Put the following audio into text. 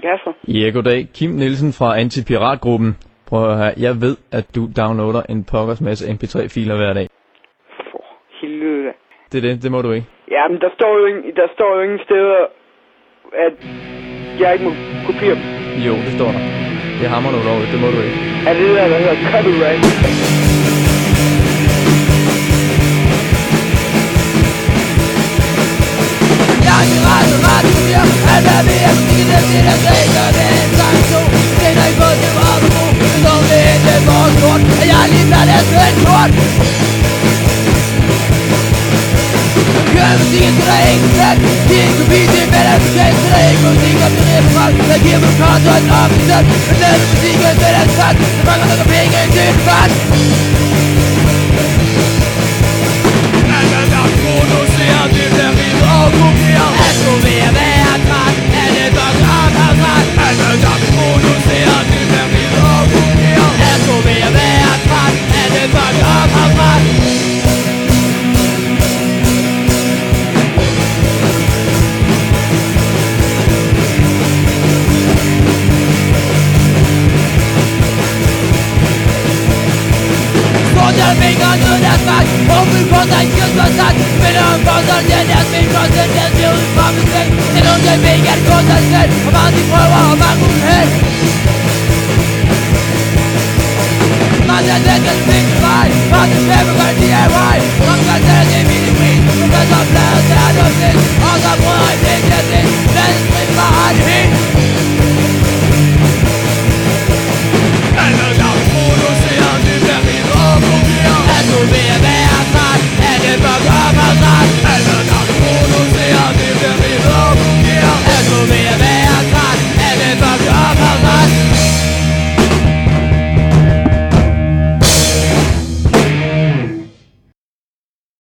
Kasper. Ja, goddag. Kim Nielsen fra Antipiratgruppen. Prøv at høre, jeg ved, at du downloader en pokkers masse mp3-filer hver dag. For helvede. Det er det, det må du ikke. Ja, men der står jo ingen, der står jo ingen steder, at jeg ikke må kopiere dem. Jo, det står der. Det hammer du ulovligt, det må du ikke. Er det der, der hedder copyright? Blandt af svend kort Gør musikken til der ikke slet Det er ikke kopi, det er hvad der er fortalt Så der er ikke musik og Skådel fingre ned deres magt Åben på sig skilsmiddelsak Spiller om konsol, den deres min konsol Den ser ud fra min seng En unge vil gerne gå sig selv Og meget de prøver og mange uden held Meget af